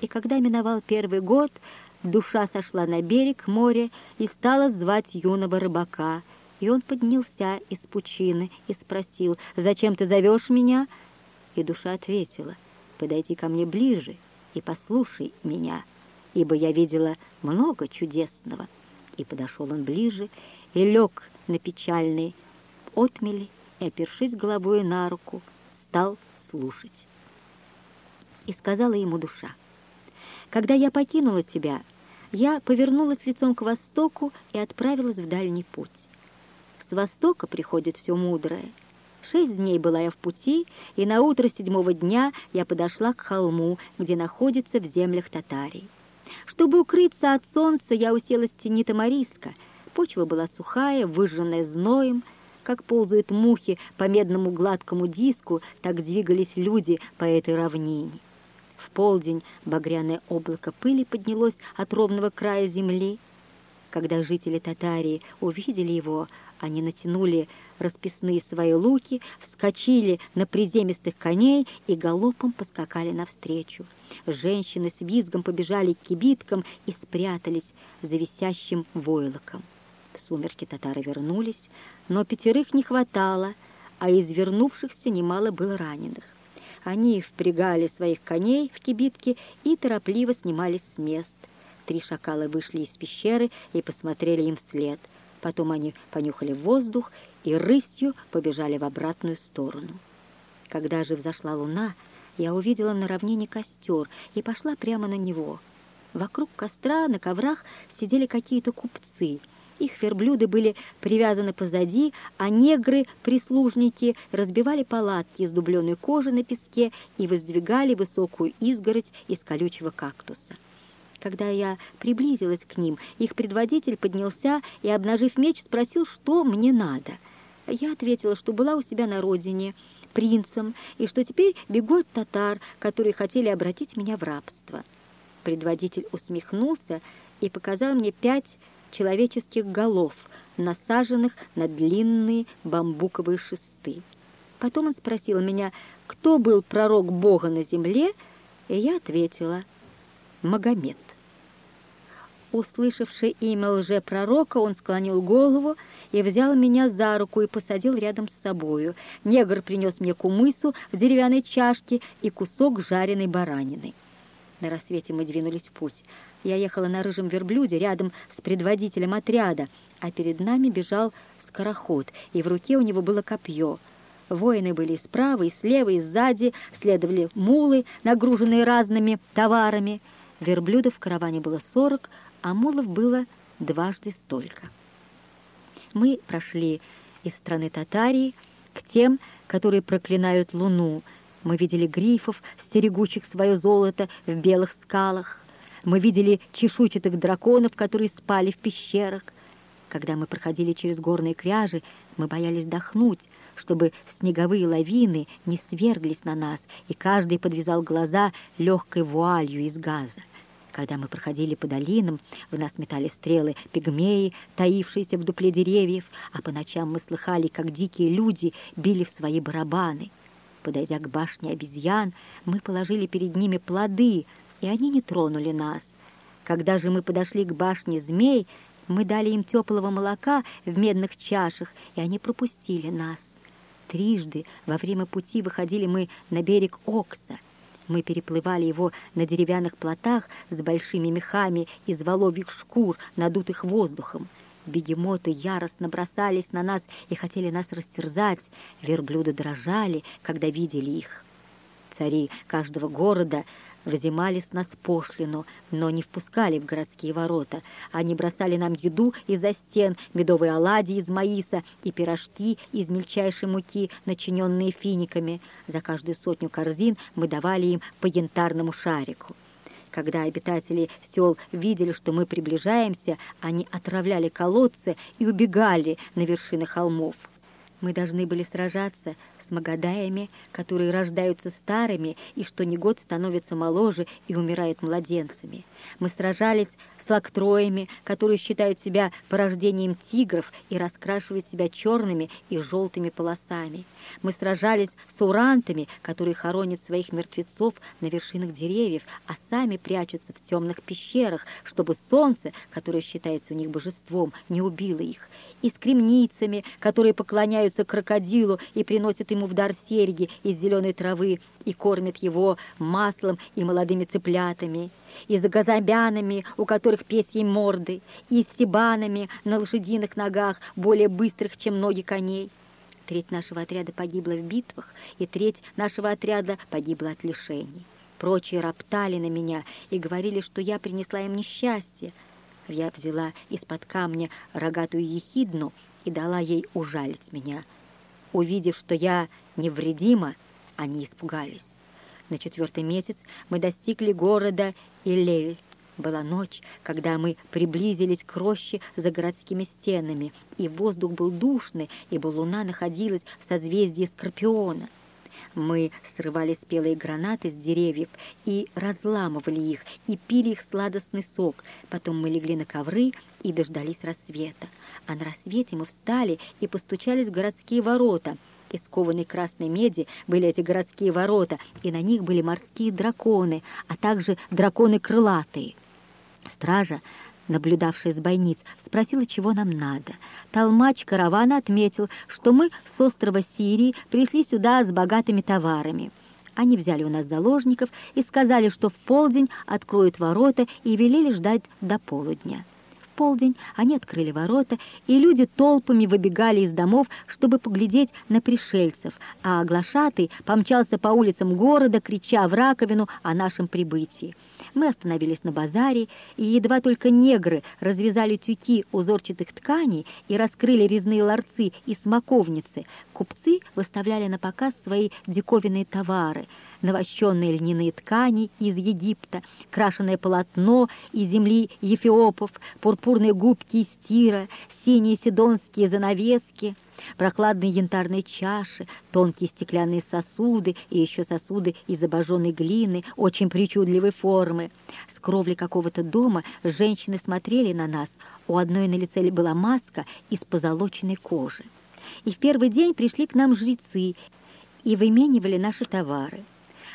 И когда миновал первый год, душа сошла на берег моря и стала звать юного рыбака. И он поднялся из пучины и спросил, «Зачем ты зовешь меня?» И душа ответила, «Подойди ко мне ближе и послушай меня, ибо я видела много чудесного». И подошел он ближе и лег на печальной отмели и, опершись головой на руку, стал слушать. И сказала ему душа, «Когда я покинула тебя, я повернулась лицом к востоку и отправилась в дальний путь. С востока приходит все мудрое. Шесть дней была я в пути, и на утро седьмого дня я подошла к холму, где находится в землях Татарии. Чтобы укрыться от солнца, я уселась в тени Тамариска. Почва была сухая, выжженная зноем, как ползают мухи по медному гладкому диску, так двигались люди по этой равнине. В полдень багряное облако пыли поднялось от ровного края земли. Когда жители Татарии увидели его, они натянули расписные свои луки, вскочили на приземистых коней и галопом поскакали навстречу. Женщины с визгом побежали к кибиткам и спрятались за висящим войлоком. В сумерки татары вернулись, но пятерых не хватало, а из вернувшихся немало было раненых. Они впрягали своих коней в кибитки и торопливо снимались с мест. Три шакала вышли из пещеры и посмотрели им вслед. Потом они понюхали воздух и рысью побежали в обратную сторону. Когда же взошла луна, я увидела на равнине костер и пошла прямо на него. Вокруг костра на коврах сидели какие-то купцы — их верблюды были привязаны позади, а негры-прислужники разбивали палатки из дубленой кожи на песке и воздвигали высокую изгородь из колючего кактуса. Когда я приблизилась к ним, их предводитель поднялся и, обнажив меч, спросил, что мне надо. Я ответила, что была у себя на родине принцем, и что теперь бегу от татар, которые хотели обратить меня в рабство. Предводитель усмехнулся и показал мне пять человеческих голов, насаженных на длинные бамбуковые шесты. Потом он спросил меня, кто был пророк Бога на земле, и я ответила «Магомед». Услышавший имя лжепророка, он склонил голову и взял меня за руку и посадил рядом с собою. Негр принес мне кумысу в деревянной чашке и кусок жареной баранины. На рассвете мы двинулись в путь. Я ехала на рыжем верблюде рядом с предводителем отряда, а перед нами бежал скороход, и в руке у него было копье. Воины были и справа, и слева, и сзади, следовали мулы, нагруженные разными товарами. Верблюдов в караване было сорок, а мулов было дважды столько. Мы прошли из страны Татарии к тем, которые проклинают луну. Мы видели грифов, стерегучих свое золото в белых скалах. Мы видели чешуйчатых драконов, которые спали в пещерах. Когда мы проходили через горные кряжи, мы боялись дохнуть, чтобы снеговые лавины не сверглись на нас, и каждый подвязал глаза легкой вуалью из газа. Когда мы проходили по долинам, в нас метали стрелы пигмеи, таившиеся в дупле деревьев, а по ночам мы слыхали, как дикие люди били в свои барабаны. Подойдя к башне обезьян, мы положили перед ними плоды — и они не тронули нас. Когда же мы подошли к башне змей, мы дали им теплого молока в медных чашах, и они пропустили нас. Трижды во время пути выходили мы на берег Окса. Мы переплывали его на деревянных плотах с большими мехами из воловьих шкур, надутых воздухом. Бегемоты яростно бросались на нас и хотели нас растерзать. Верблюды дрожали, когда видели их. Цари каждого города взимали с нас пошлину, но не впускали в городские ворота. Они бросали нам еду из-за стен, медовые оладьи из маиса и пирожки из мельчайшей муки, начиненные финиками. За каждую сотню корзин мы давали им по янтарному шарику. Когда обитатели сел видели, что мы приближаемся, они отравляли колодцы и убегали на вершины холмов. Мы должны были сражаться магадаями, которые рождаются старыми и что ни год становятся моложе и умирают младенцами. Мы сражались с лактроями, которые считают себя порождением тигров и раскрашивают себя черными и желтыми полосами. Мы сражались с урантами, которые хоронят своих мертвецов на вершинах деревьев, а сами прячутся в темных пещерах, чтобы солнце, которое считается у них божеством, не убило их. И с кремницами, которые поклоняются крокодилу и приносят ему в дар серьги из зеленой травы и кормят его маслом и молодыми цыплятами и с газобянами, у которых песьи морды, и с сибанами на лошадиных ногах, более быстрых, чем ноги коней. Треть нашего отряда погибла в битвах, и треть нашего отряда погибла от лишений. Прочие роптали на меня и говорили, что я принесла им несчастье. Я взяла из-под камня рогатую ехидну и дала ей ужалить меня. Увидев, что я невредима, они испугались. На четвертый месяц мы достигли города Илель. Была ночь, когда мы приблизились к роще за городскими стенами, и воздух был душный, ибо луна находилась в созвездии Скорпиона. Мы срывали спелые гранаты с деревьев и разламывали их, и пили их сладостный сок. Потом мы легли на ковры и дождались рассвета. А на рассвете мы встали и постучались в городские ворота — из кованой красной меди были эти городские ворота, и на них были морские драконы, а также драконы крылатые. Стража, наблюдавшая с бойниц, спросила, чего нам надо. Толмач каравана отметил, что мы с острова Сирии пришли сюда с богатыми товарами. Они взяли у нас заложников и сказали, что в полдень откроют ворота и велели ждать до полудня полдень они открыли ворота, и люди толпами выбегали из домов, чтобы поглядеть на пришельцев, а глашатый помчался по улицам города, крича в раковину о нашем прибытии. Мы остановились на базаре, и едва только негры развязали тюки узорчатых тканей и раскрыли резные ларцы и смоковницы, купцы выставляли на показ свои диковинные товары — навощенные льняные ткани из Египта, крашеное полотно из земли ефиопов, пурпурные губки из тира, синие сидонские занавески, прохладные янтарные чаши, тонкие стеклянные сосуды и еще сосуды из обожженной глины очень причудливой формы. С кровли какого-то дома женщины смотрели на нас. У одной на лице была маска из позолоченной кожи. И в первый день пришли к нам жрецы и выменивали наши товары.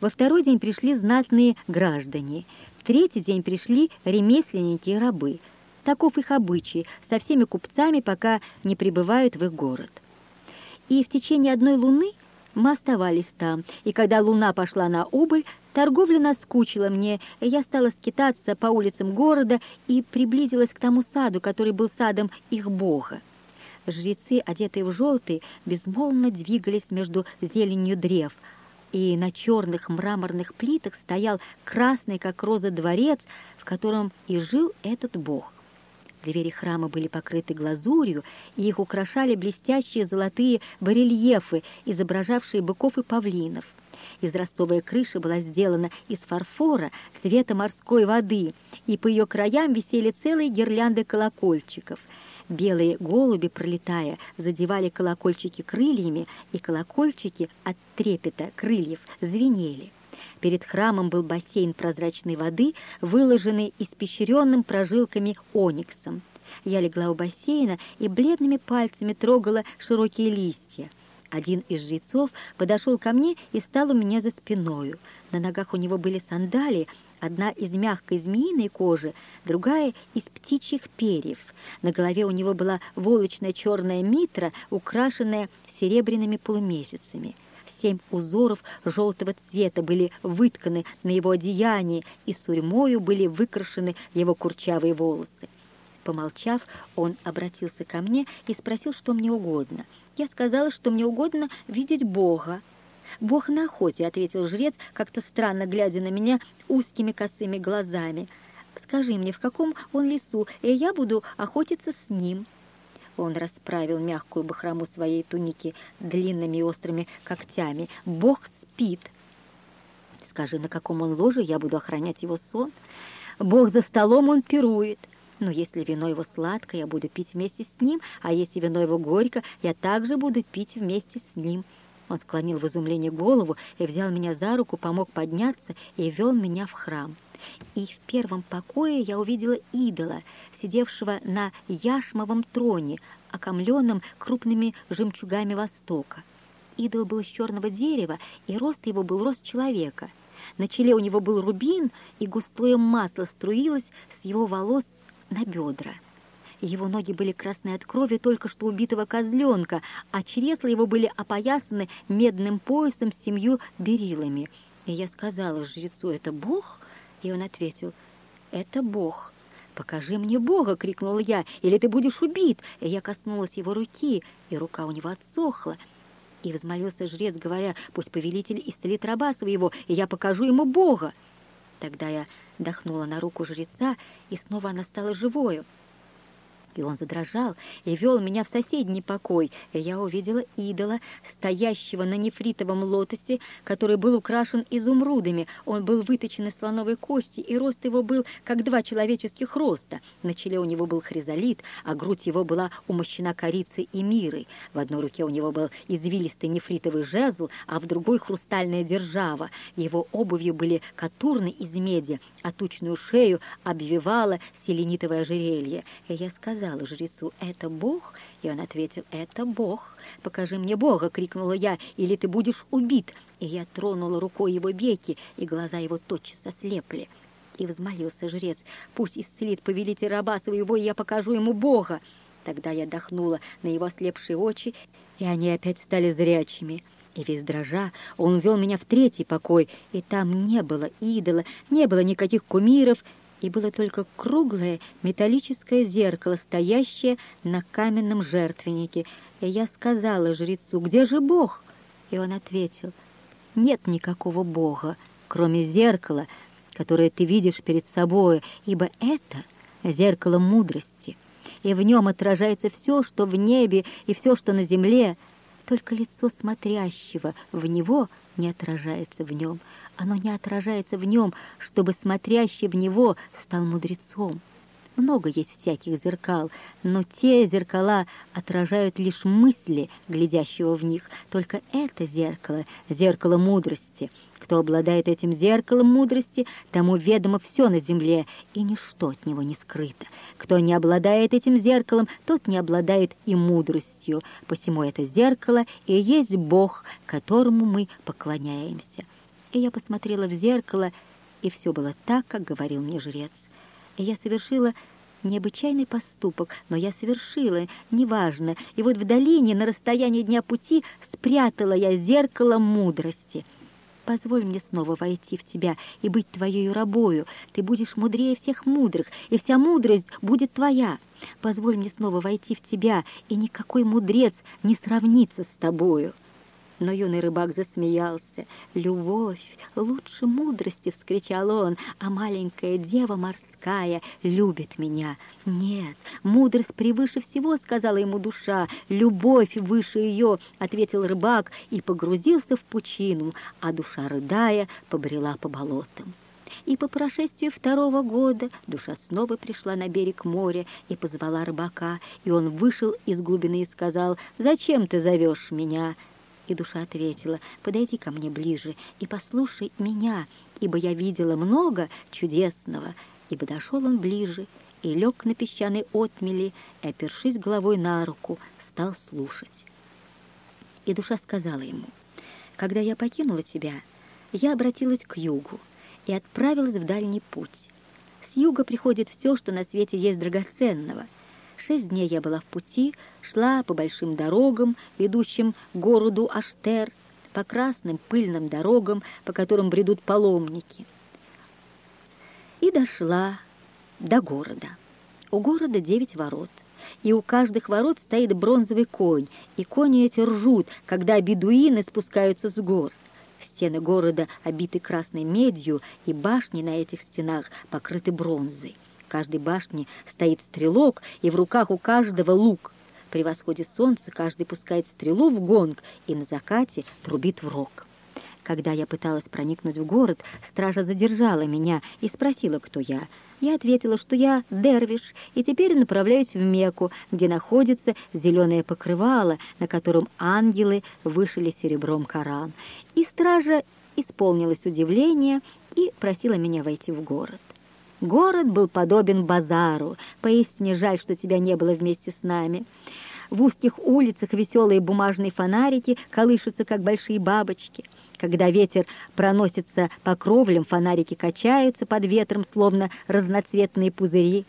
Во второй день пришли знатные граждане. В третий день пришли ремесленники и рабы. Таков их обычай, со всеми купцами, пока не прибывают в их город. И в течение одной луны мы оставались там, и когда луна пошла на убыль, торговля наскучила мне, я стала скитаться по улицам города и приблизилась к тому саду, который был садом их бога. Жрецы, одетые в желтый, безмолвно двигались между зеленью древ — и на черных мраморных плитах стоял красный, как роза, дворец, в котором и жил этот бог. Двери храма были покрыты глазурью, и их украшали блестящие золотые барельефы, изображавшие быков и павлинов. Израстовая крыша была сделана из фарфора цвета морской воды, и по ее краям висели целые гирлянды колокольчиков — Белые голуби, пролетая, задевали колокольчики крыльями, и колокольчики от трепета крыльев звенели. Перед храмом был бассейн прозрачной воды, выложенный испещренным прожилками ониксом. Я легла у бассейна и бледными пальцами трогала широкие листья. Один из жрецов подошел ко мне и стал у меня за спиною. На ногах у него были сандалии, одна из мягкой змеиной кожи, другая из птичьих перьев. На голове у него была волочная черная митра, украшенная серебряными полумесяцами. Семь узоров желтого цвета были вытканы на его одеянии, и сурьмою были выкрашены его курчавые волосы. Помолчав, он обратился ко мне и спросил, что мне угодно. Я сказала, что мне угодно видеть Бога. «Бог на охоте», — ответил жрец, как-то странно глядя на меня узкими косыми глазами. «Скажи мне, в каком он лесу, и я буду охотиться с ним». Он расправил мягкую бахрому своей туники длинными и острыми когтями. «Бог спит!» «Скажи, на каком он ложе, я буду охранять его сон?» «Бог за столом, он пирует!» Но если вино его сладко, я буду пить вместе с ним, а если вино его горько, я также буду пить вместе с ним. Он склонил в изумлении голову и взял меня за руку, помог подняться и вел меня в храм. И в первом покое я увидела идола, сидевшего на яшмовом троне, окомленном крупными жемчугами Востока. Идол был из черного дерева, и рост его был рост человека. На челе у него был рубин, и густое масло струилось с его волос на бедра. Его ноги были красные от крови только что убитого козленка, а чресла его были опоясаны медным поясом с семью берилами. И я сказала жрецу, это Бог? И он ответил, это Бог. «Покажи мне Бога!» — крикнул я. «Или ты будешь убит!» И я коснулась его руки, и рука у него отсохла. И взмолился жрец, говоря, «Пусть повелитель исцелит раба своего, и я покажу ему Бога!» Тогда я дохнула на руку жреца, и снова она стала живою. И он задрожал и вел меня в соседний покой, и я увидела идола, стоящего на нефритовом лотосе, который был украшен изумрудами. Он был выточен из слоновой кости, и рост его был, как два человеческих роста. На челе у него был хризолит, а грудь его была умощена корицей и мирой. В одной руке у него был извилистый нефритовый жезл, а в другой хрустальная держава. Его обувью были катурны из меди, а тучную шею обвивало селенитовое ожерелье. И я сказала, сказала жрецу, «Это Бог?» И он ответил, «Это Бог». «Покажи мне Бога!» — крикнула я, «или ты будешь убит!» И я тронула рукой его веки, и глаза его тотчас ослепли. И взмолился жрец, «Пусть исцелит повелитель раба своего, и я покажу ему Бога!» Тогда я дохнула на его ослепшие очи, и они опять стали зрячими. И весь дрожа он вел меня в третий покой, и там не было идола, не было никаких кумиров, и было только круглое металлическое зеркало, стоящее на каменном жертвеннике. И я сказала жрецу, где же Бог? И он ответил, нет никакого Бога, кроме зеркала, которое ты видишь перед собой, ибо это зеркало мудрости, и в нем отражается все, что в небе и все, что на земле, только лицо смотрящего в него не отражается в нем, оно не отражается в нем, чтобы смотрящий в него стал мудрецом. Много есть всяких зеркал, но те зеркала отражают лишь мысли, глядящего в них. Только это зеркало — зеркало мудрости. Кто обладает этим зеркалом мудрости, тому ведомо все на земле, и ничто от него не скрыто. Кто не обладает этим зеркалом, тот не обладает и мудростью. Посему это зеркало и есть Бог, которому мы поклоняемся. И я посмотрела в зеркало, и все было так, как говорил мне жрец. И я совершила необычайный поступок, но я совершила, неважно. И вот в долине, на расстоянии дня пути, спрятала я зеркало мудрости. Позволь мне снова войти в тебя и быть твоею рабою. Ты будешь мудрее всех мудрых, и вся мудрость будет твоя. Позволь мне снова войти в тебя, и никакой мудрец не сравнится с тобою». Но юный рыбак засмеялся. «Любовь лучше мудрости!» — вскричал он. «А маленькая дева морская любит меня!» «Нет, мудрость превыше всего!» — сказала ему душа. «Любовь выше ее!» — ответил рыбак и погрузился в пучину, а душа, рыдая, побрела по болотам. И по прошествию второго года душа снова пришла на берег моря и позвала рыбака, и он вышел из глубины и сказал, «Зачем ты зовешь меня?» И душа ответила, подойди ко мне ближе и послушай меня, ибо я видела много чудесного. И подошел он ближе и лег на песчаной отмели, и, опершись головой на руку, стал слушать. И душа сказала ему, когда я покинула тебя, я обратилась к югу и отправилась в дальний путь. С юга приходит все, что на свете есть драгоценного — Шесть дней я была в пути, шла по большим дорогам, ведущим к городу Аштер, по красным пыльным дорогам, по которым бредут паломники. И дошла до города. У города девять ворот, и у каждых ворот стоит бронзовый конь, и кони эти ржут, когда бедуины спускаются с гор. Стены города обиты красной медью, и башни на этих стенах покрыты бронзой. В каждой башне стоит стрелок, и в руках у каждого лук. При восходе солнца каждый пускает стрелу в гонг и на закате трубит в рог. Когда я пыталась проникнуть в город, стража задержала меня и спросила, кто я. Я ответила, что я дервиш, и теперь направляюсь в Мекку, где находится зеленое покрывало, на котором ангелы вышили серебром Коран. И стража исполнилось удивление и просила меня войти в город. Город был подобен базару. Поистине жаль, что тебя не было вместе с нами. В узких улицах веселые бумажные фонарики колышутся, как большие бабочки. Когда ветер проносится по кровлям, фонарики качаются под ветром, словно разноцветные пузыри.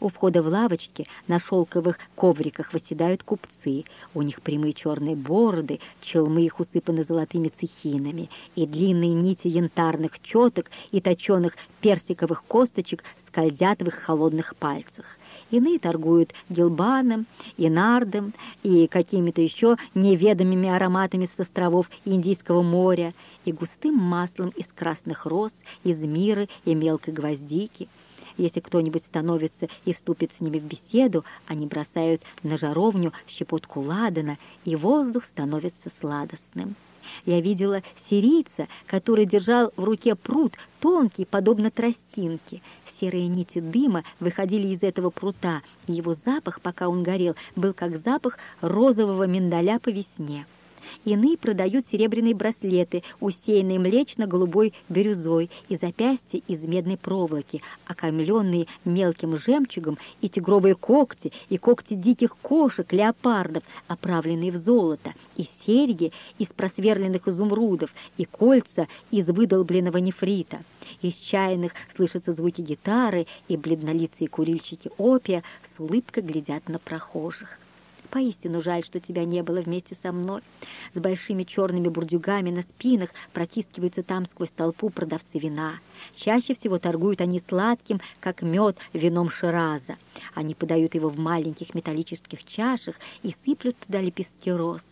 У входа в лавочки на шелковых ковриках восседают купцы. У них прямые черные бороды, челмы их усыпаны золотыми цехинами, и длинные нити янтарных четок и точеных персиковых косточек скользят в их холодных пальцах. Иные торгуют гелбаном, инардом и какими-то еще неведомыми ароматами с островов Индийского моря и густым маслом из красных роз, из миры и мелкой гвоздики. Если кто-нибудь становится и вступит с ними в беседу, они бросают на жаровню щепотку ладана, и воздух становится сладостным. Я видела сирийца, который держал в руке пруд, тонкий, подобно тростинке. Серые нити дыма выходили из этого прута, и его запах, пока он горел, был как запах розового миндаля по весне. Иные продают серебряные браслеты, усеянные млечно-голубой бирюзой и запястья из медной проволоки, окаймленные мелким жемчугом, и тигровые когти, и когти диких кошек, леопардов, оправленные в золото, и серьги из просверленных изумрудов, и кольца из выдолбленного нефрита. Из чайных слышатся звуки гитары, и бледнолицые курильщики опия с улыбкой глядят на прохожих. Поистину жаль, что тебя не было вместе со мной. С большими черными бурдюгами на спинах протискиваются там сквозь толпу продавцы вина. Чаще всего торгуют они сладким, как мед, вином шираза. Они подают его в маленьких металлических чашах и сыплют туда лепестки роз.